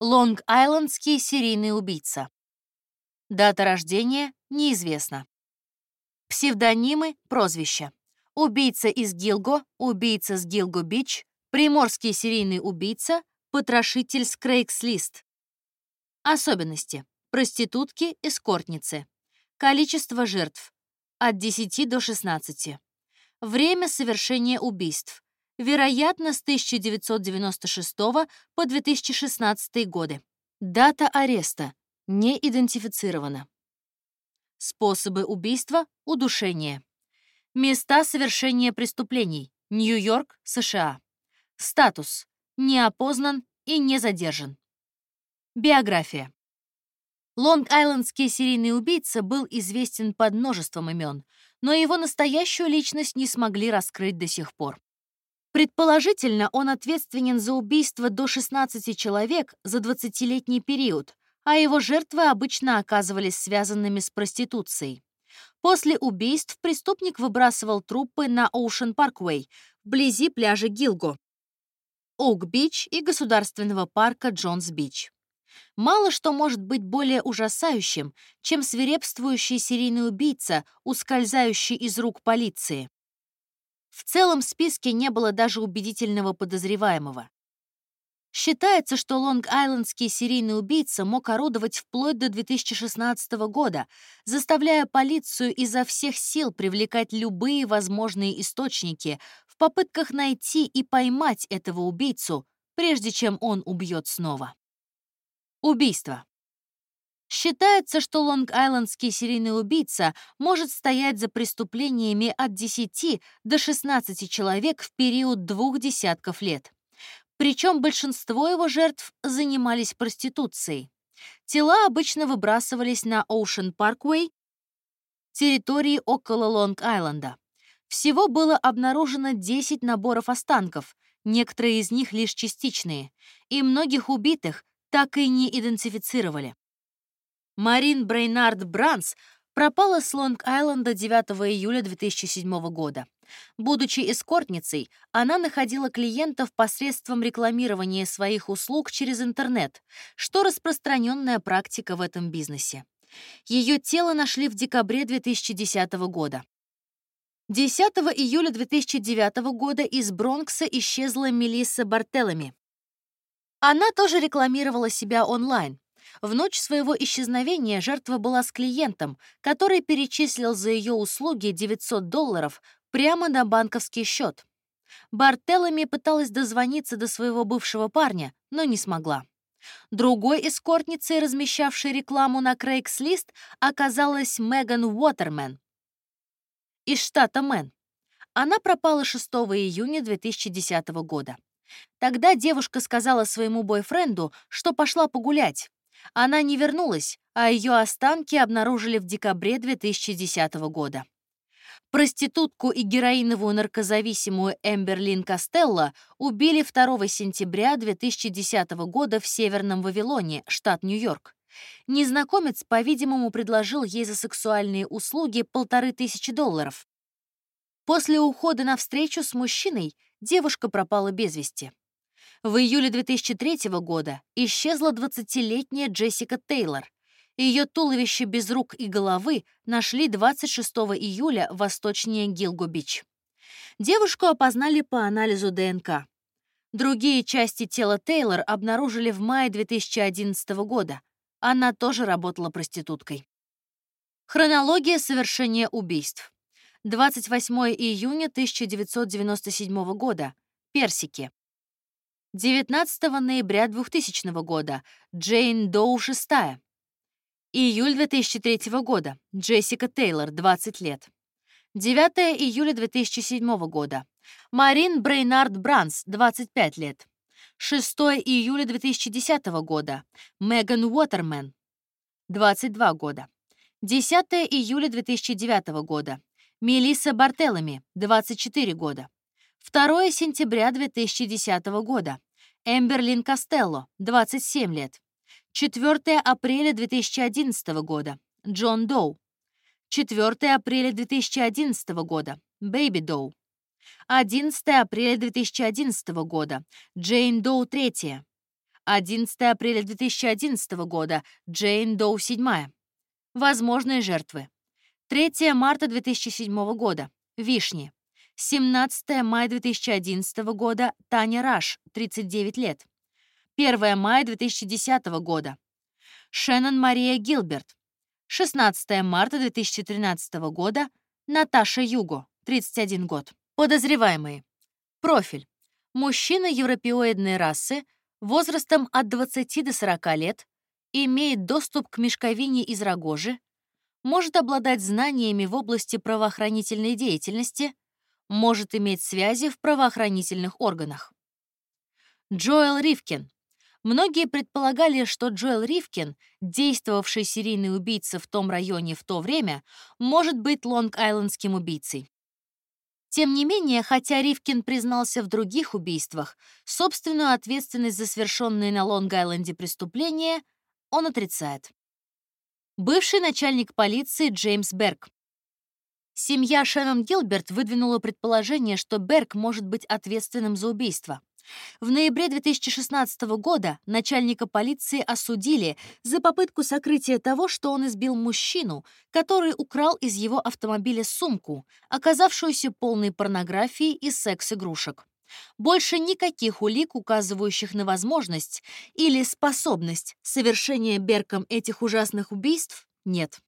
Лонг-Айлендский серийный убийца. Дата рождения неизвестна. Псевдонимы, прозвища. Убийца из Гилго, убийца с Гилго-Бич, приморский серийный убийца, потрошитель с Крейгслист. Особенности. Проститутки, эскортницы. Количество жертв. От 10 до 16. Время совершения убийств. Вероятно, с 1996 по 2016 годы. Дата ареста. Не идентифицирована. Способы убийства — удушение. Места совершения преступлений. Нью-Йорк, США. Статус. Не опознан и не задержан. Биография. Лонг-Айлендский серийный убийца был известен под множеством имен, но его настоящую личность не смогли раскрыть до сих пор. Предположительно, он ответственен за убийство до 16 человек за 20-летний период, а его жертвы обычно оказывались связанными с проституцией. После убийств преступник выбрасывал трупы на Ocean Parkway, вблизи пляжа Гилго, Оук-Бич и государственного парка Джонс-Бич. Мало что может быть более ужасающим, чем свирепствующий серийный убийца, ускользающий из рук полиции. В целом списке не было даже убедительного подозреваемого. Считается, что Лонг-Айлендский серийный убийца мог орудовать вплоть до 2016 года, заставляя полицию изо всех сил привлекать любые возможные источники в попытках найти и поймать этого убийцу, прежде чем он убьет снова. Убийство. Считается, что Лонг-Айлендский серийный убийца может стоять за преступлениями от 10 до 16 человек в период двух десятков лет. Причем большинство его жертв занимались проституцией. Тела обычно выбрасывались на Оушен Парквей, территории около Лонг-Айленда. Всего было обнаружено 10 наборов останков, некоторые из них лишь частичные, и многих убитых так и не идентифицировали. Марин Брейнард Бранс пропала с Лонг-Айленда 9 июля 2007 года. Будучи эскортницей, она находила клиентов посредством рекламирования своих услуг через интернет, что распространенная практика в этом бизнесе. Ее тело нашли в декабре 2010 года. 10 июля 2009 года из Бронкса исчезла Мелисса Бартелами. Она тоже рекламировала себя онлайн, в ночь своего исчезновения жертва была с клиентом, который перечислил за ее услуги 900 долларов прямо на банковский счет. Бартелами пыталась дозвониться до своего бывшего парня, но не смогла. Другой эскортницей, размещавшей рекламу на Craigslist, оказалась Меган Уотермен из штата Мэн. Она пропала 6 июня 2010 года. Тогда девушка сказала своему бойфренду, что пошла погулять, она не вернулась, а ее останки обнаружили в декабре 2010 года. Проститутку и героиновую наркозависимую Эмберлин Костелло убили 2 сентября 2010 года в Северном Вавилоне, штат Нью-Йорк. Незнакомец, по-видимому, предложил ей за сексуальные услуги полторы тысячи долларов. После ухода на встречу с мужчиной девушка пропала без вести. В июле 2003 года исчезла 20-летняя Джессика Тейлор. Ее туловище без рук и головы нашли 26 июля восточнее Гилго-Бич. Девушку опознали по анализу ДНК. Другие части тела Тейлор обнаружили в мае 2011 года. Она тоже работала проституткой. Хронология совершения убийств. 28 июня 1997 года. Персики. 19 ноября 2000 года Джейн Доу 6. Июль 2003 года Джессика Тейлор 20 лет. 9 июля 2007 года Марин Брейнард Бранс 25 лет. 6 июля 2010 года Меган Уотермен 22 года. 10 июля 2009 года Мелисса Бартелами 24 года. 2 сентября 2010 года. Эмберлин Костелло, 27 лет. 4 апреля 2011 года. Джон Доу. 4 апреля 2011 года. Бэйби Доу. 11 апреля 2011 года. Джейн Доу 3. 11 апреля 2011 года. Джейн Доу 7. Возможные жертвы. 3 марта 2007 года. Вишни. 17 мая 2011 года. Таня Раш, 39 лет. 1 мая 2010 года. Шеннон Мария Гилберт. 16 марта 2013 года. Наташа Юго, 31 год. Подозреваемые. Профиль. Мужчина европеоидной расы, возрастом от 20 до 40 лет, имеет доступ к мешковине из рогожи, может обладать знаниями в области правоохранительной деятельности, может иметь связи в правоохранительных органах. Джоэл Ривкин. Многие предполагали, что Джоэл Ривкин, действовавший серийный убийца в том районе в то время, может быть Лонг-Айлендским убийцей. Тем не менее, хотя Ривкин признался в других убийствах, собственную ответственность за совершенные на Лонг-Айленде преступления он отрицает. Бывший начальник полиции Джеймс Берг. Семья Шеннон Гилберт выдвинула предположение, что Берг может быть ответственным за убийство. В ноябре 2016 года начальника полиции осудили за попытку сокрытия того, что он избил мужчину, который украл из его автомобиля сумку, оказавшуюся полной порнографии и секс-игрушек. Больше никаких улик, указывающих на возможность или способность совершения Берком этих ужасных убийств, нет.